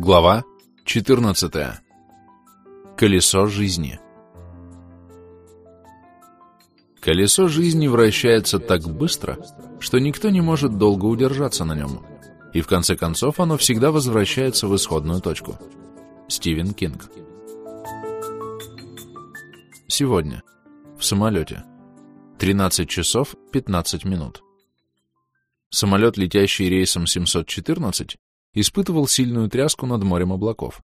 Глава 14. Колесо жизни. Колесо жизни вращается так быстро, что никто не может долго удержаться на нем, и в конце концов оно всегда возвращается в исходную точку. Стивен Кинг. Сегодня. В самолете. 13 часов 15 минут. Самолет, летящий рейсом 714, испытывал сильную тряску над морем облаков.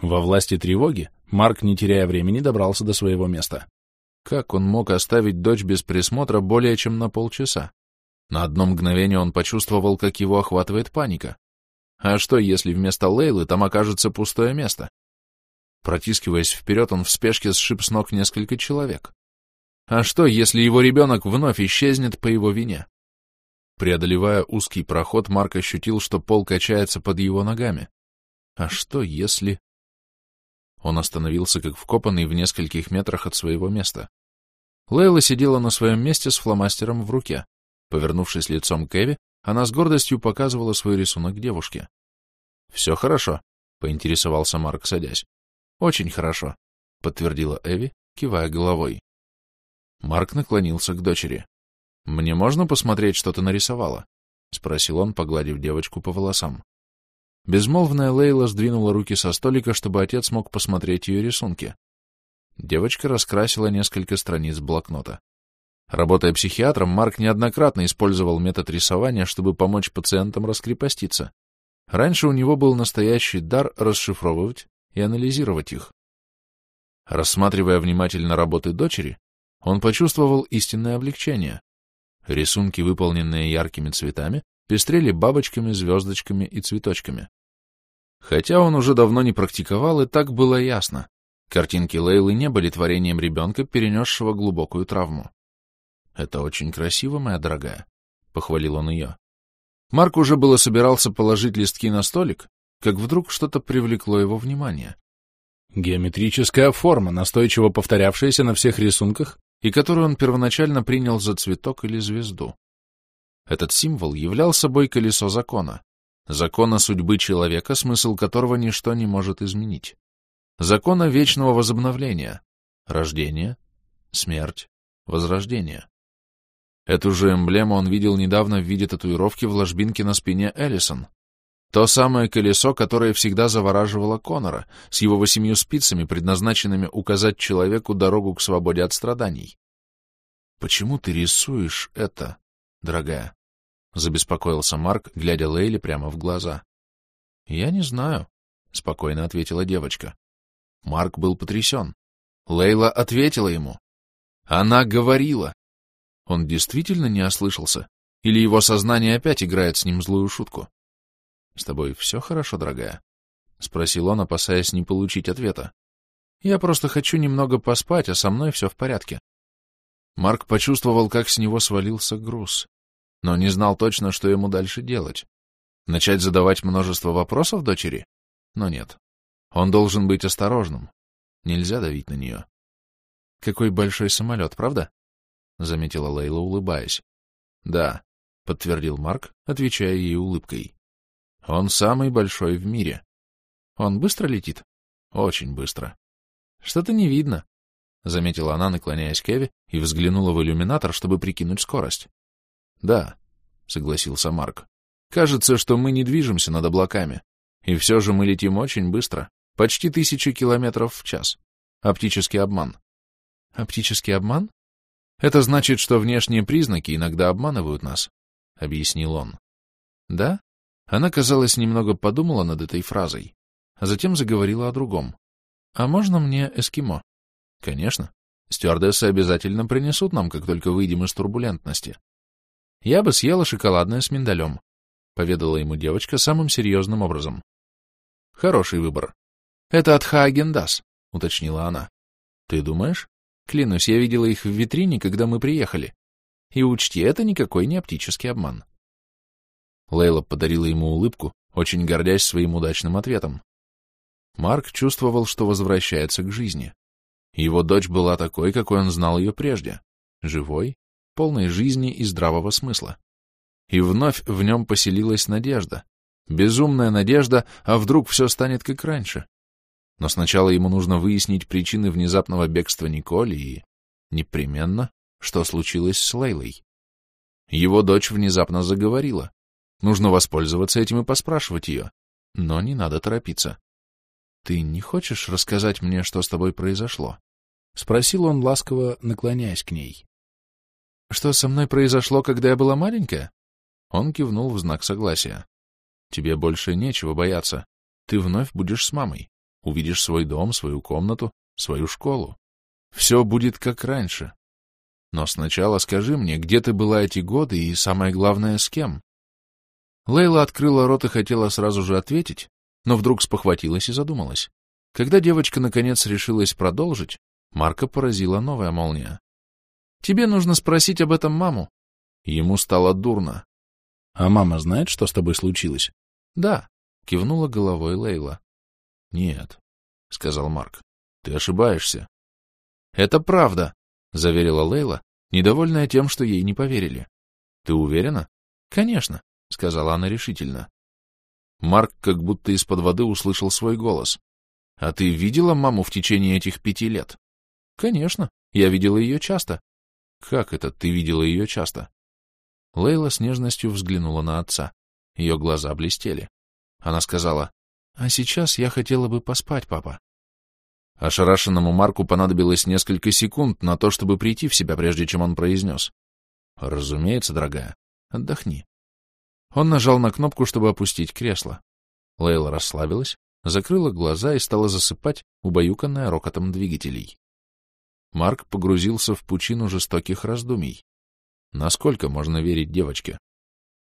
Во власти тревоги Марк, не теряя времени, добрался до своего места. Как он мог оставить дочь без присмотра более чем на полчаса? На одно мгновение он почувствовал, как его охватывает паника. А что, если вместо Лейлы там окажется пустое место? Протискиваясь вперед, он в спешке сшиб с ног несколько человек. А что, если его ребенок вновь исчезнет по его вине? Преодолевая узкий проход, Марк ощутил, что пол качается под его ногами. А что если... Он остановился как вкопанный в нескольких метрах от своего места. Лейла сидела на своем месте с фломастером в руке. Повернувшись лицом к Эви, она с гордостью показывала свой рисунок девушке. — Все хорошо? — поинтересовался Марк, садясь. — Очень хорошо, — подтвердила Эви, кивая головой. Марк наклонился к дочери. «Мне можно посмотреть, что ты нарисовала?» — спросил он, погладив девочку по волосам. Безмолвная Лейла сдвинула руки со столика, чтобы отец мог посмотреть ее рисунки. Девочка раскрасила несколько страниц блокнота. Работая психиатром, Марк неоднократно использовал метод рисования, чтобы помочь пациентам раскрепоститься. Раньше у него был настоящий дар расшифровывать и анализировать их. Рассматривая внимательно работы дочери, он почувствовал истинное облегчение. Рисунки, выполненные яркими цветами, пестрели бабочками, звездочками и цветочками. Хотя он уже давно не практиковал, и так было ясно. Картинки Лейлы не были творением ребенка, перенесшего глубокую травму. «Это очень красиво, моя дорогая», — похвалил он ее. Марк уже было собирался положить листки на столик, как вдруг что-то привлекло его внимание. Геометрическая форма, настойчиво повторявшаяся на всех рисунках, и которую он первоначально принял за цветок или звезду. Этот символ являл собой колесо закона, закона судьбы человека, смысл которого ничто не может изменить, закона вечного возобновления, рождения, смерть, возрождения. Эту же эмблему он видел недавно в виде татуировки в ложбинке на спине Эллисон, то самое колесо, которое всегда завораживало Конора, с его восемью спицами, предназначенными указать человеку дорогу к свободе от страданий. «Почему ты рисуешь это, дорогая?» — забеспокоился Марк, глядя Лейле прямо в глаза. «Я не знаю», — спокойно ответила девочка. Марк был потрясен. Лейла ответила ему. Она говорила. Он действительно не ослышался? Или его сознание опять играет с ним злую шутку? — С тобой все хорошо, дорогая? — спросил он, опасаясь не получить ответа. — Я просто хочу немного поспать, а со мной все в порядке. Марк почувствовал, как с него свалился груз, но не знал точно, что ему дальше делать. Начать задавать множество вопросов дочери? Но нет. Он должен быть осторожным. Нельзя давить на нее. — Какой большой самолет, правда? — заметила Лейла, улыбаясь. — Да, — подтвердил Марк, отвечая ей улыбкой. Он самый большой в мире. Он быстро летит? Очень быстро. Что-то не видно, — заметила она, наклоняясь к Эви, и взглянула в иллюминатор, чтобы прикинуть скорость. Да, — согласился Марк. Кажется, что мы не движемся над облаками. И все же мы летим очень быстро, почти тысячу километров в час. Оптический обман. Оптический обман? Это значит, что внешние признаки иногда обманывают нас, — объяснил он. Да? Она, казалось, немного подумала над этой фразой, а затем заговорила о другом. «А можно мне эскимо?» «Конечно. Стюардессы обязательно принесут нам, как только выйдем из турбулентности». «Я бы съела шоколадное с миндалем», — поведала ему девочка самым серьезным образом. «Хороший выбор. Это от Хаагендас», — уточнила она. «Ты думаешь? Клянусь, я видела их в витрине, когда мы приехали. И учти, это никакой не оптический обман. Лейла подарила ему улыбку, очень гордясь своим удачным ответом. Марк чувствовал, что возвращается к жизни. Его дочь была такой, какой он знал ее прежде, живой, полной жизни и здравого смысла. И вновь в нем поселилась надежда, безумная надежда, а вдруг все станет как раньше. Но сначала ему нужно выяснить причины внезапного бегства Николи и, непременно, что случилось с Лейлой. Его дочь внезапно заговорила. Нужно воспользоваться этим и поспрашивать ее. Но не надо торопиться. — Ты не хочешь рассказать мне, что с тобой произошло? — спросил он, ласково наклоняясь к ней. — Что со мной произошло, когда я была маленькая? Он кивнул в знак согласия. — Тебе больше нечего бояться. Ты вновь будешь с мамой. Увидишь свой дом, свою комнату, свою школу. Все будет как раньше. Но сначала скажи мне, где ты была эти годы и, самое главное, с кем? Лейла открыла рот и хотела сразу же ответить, но вдруг спохватилась и задумалась. Когда девочка наконец решилась продолжить, Марка поразила новая молния. «Тебе нужно спросить об этом маму». Ему стало дурно. «А мама знает, что с тобой случилось?» «Да», — кивнула головой Лейла. «Нет», — сказал Марк, — «ты ошибаешься». «Это правда», — заверила Лейла, недовольная тем, что ей не поверили. «Ты уверена?» «Конечно», — сказала она решительно. Марк как будто из-под воды услышал свой голос. «А ты видела маму в течение этих пяти лет?» «Конечно, я видела ее часто». «Как это ты видела ее часто?» Лейла с нежностью взглянула на отца. Ее глаза блестели. Она сказала, «А сейчас я хотела бы поспать, папа». Ошарашенному Марку понадобилось несколько секунд на то, чтобы прийти в себя, прежде чем он произнес. «Разумеется, дорогая, отдохни». Он нажал на кнопку, чтобы опустить кресло. Лейла расслабилась, закрыла глаза и стала засыпать, убаюканная рокотом двигателей. Марк погрузился в пучину жестоких раздумий. Насколько можно верить девочке?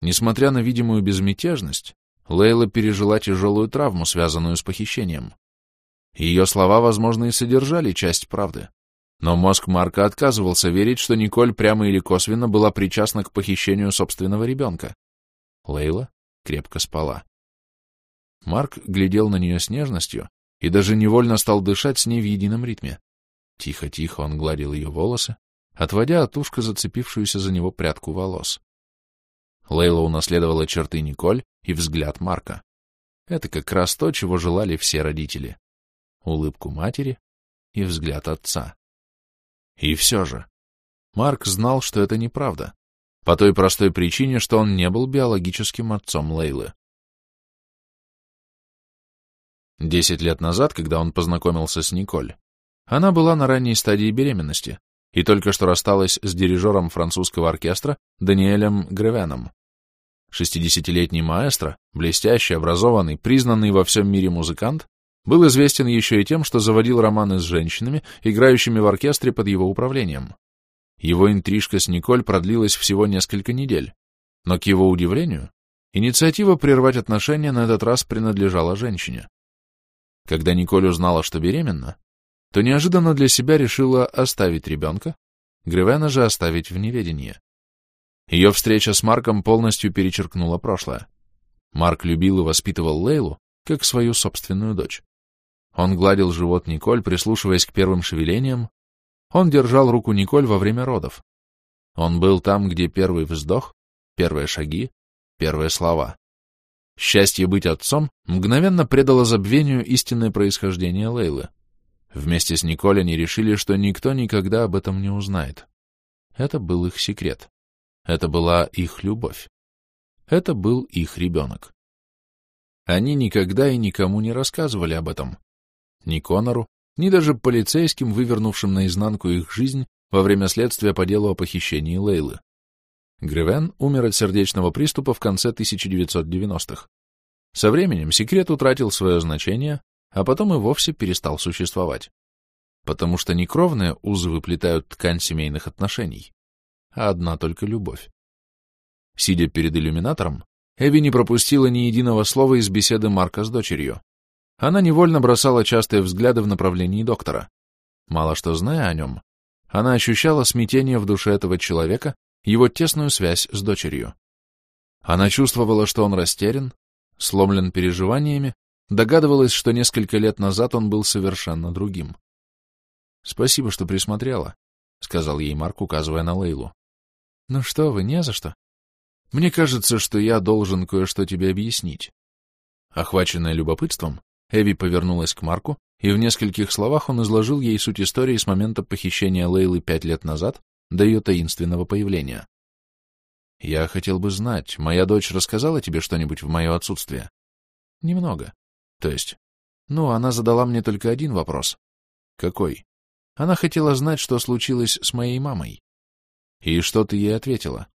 Несмотря на видимую безмятежность, Лейла пережила тяжелую травму, связанную с похищением. Ее слова, возможно, и содержали часть правды. Но мозг Марка отказывался верить, что Николь прямо или косвенно была причастна к похищению собственного ребенка. Лейла крепко спала. Марк глядел на нее с нежностью и даже невольно стал дышать с ней в едином ритме. Тихо-тихо он гладил ее волосы, отводя от ушка зацепившуюся за него прядку волос. Лейла унаследовала черты Николь и взгляд Марка. Это как раз то, чего желали все родители. Улыбку матери и взгляд отца. И все же, Марк знал, что это неправда. По той простой причине, что он не был биологическим отцом Лейлы. Десять лет назад, когда он познакомился с Николь, она была на ранней стадии беременности и только что рассталась с дирижером французского оркестра Даниэлем Гревеном. Шестидесятилетний маэстро, блестящий, образованный, признанный во всем мире музыкант, был известен еще и тем, что заводил романы с женщинами, играющими в оркестре под его управлением. Его интрижка с Николь продлилась всего несколько недель, но, к его удивлению, инициатива прервать отношения на этот раз принадлежала женщине. Когда Николь узнала, что беременна, то неожиданно для себя решила оставить ребенка, Гривена же оставить в неведении. Ее встреча с Марком полностью перечеркнула прошлое. Марк любил и воспитывал Лейлу, как свою собственную дочь. Он гладил живот Николь, прислушиваясь к первым шевелениям, он держал руку Николь во время родов. Он был там, где первый вздох, первые шаги, первые слова. Счастье быть отцом мгновенно предало забвению истинное происхождение Лейлы. Вместе с Николь они решили, что никто никогда об этом не узнает. Это был их секрет. Это была их любовь. Это был их ребенок. Они никогда и никому не рассказывали об этом. Ни Конору, ни даже полицейским, вывернувшим наизнанку их жизнь во время следствия по делу о похищении Лейлы. Гривен умер от сердечного приступа в конце 1990-х. Со временем секрет утратил свое значение, а потом и вовсе перестал существовать. Потому что не кровные узы выплетают ткань семейных отношений, а одна только любовь. Сидя перед иллюминатором, Эви не пропустила ни единого слова из беседы Марка с дочерью. Она невольно бросала частые взгляды в направлении доктора. Мало что зная о нем, она ощущала смятение в душе этого человека, его тесную связь с дочерью. Она чувствовала, что он растерян, сломлен переживаниями, догадывалась, что несколько лет назад он был совершенно другим. «Спасибо, что присмотрела», — сказал ей Марк, указывая на Лейлу. «Ну что вы, не за что. Мне кажется, что я должен кое-что тебе объяснить. Охваченная любопытством, Эви повернулась к Марку, и в нескольких словах он изложил ей суть истории с момента похищения Лейлы пять лет назад до ее таинственного появления. «Я хотел бы знать, моя дочь рассказала тебе что-нибудь в мое отсутствие?» «Немного. То есть...» «Ну, она задала мне только один вопрос». «Какой?» «Она хотела знать, что случилось с моей мамой». «И что ты ей ответила?»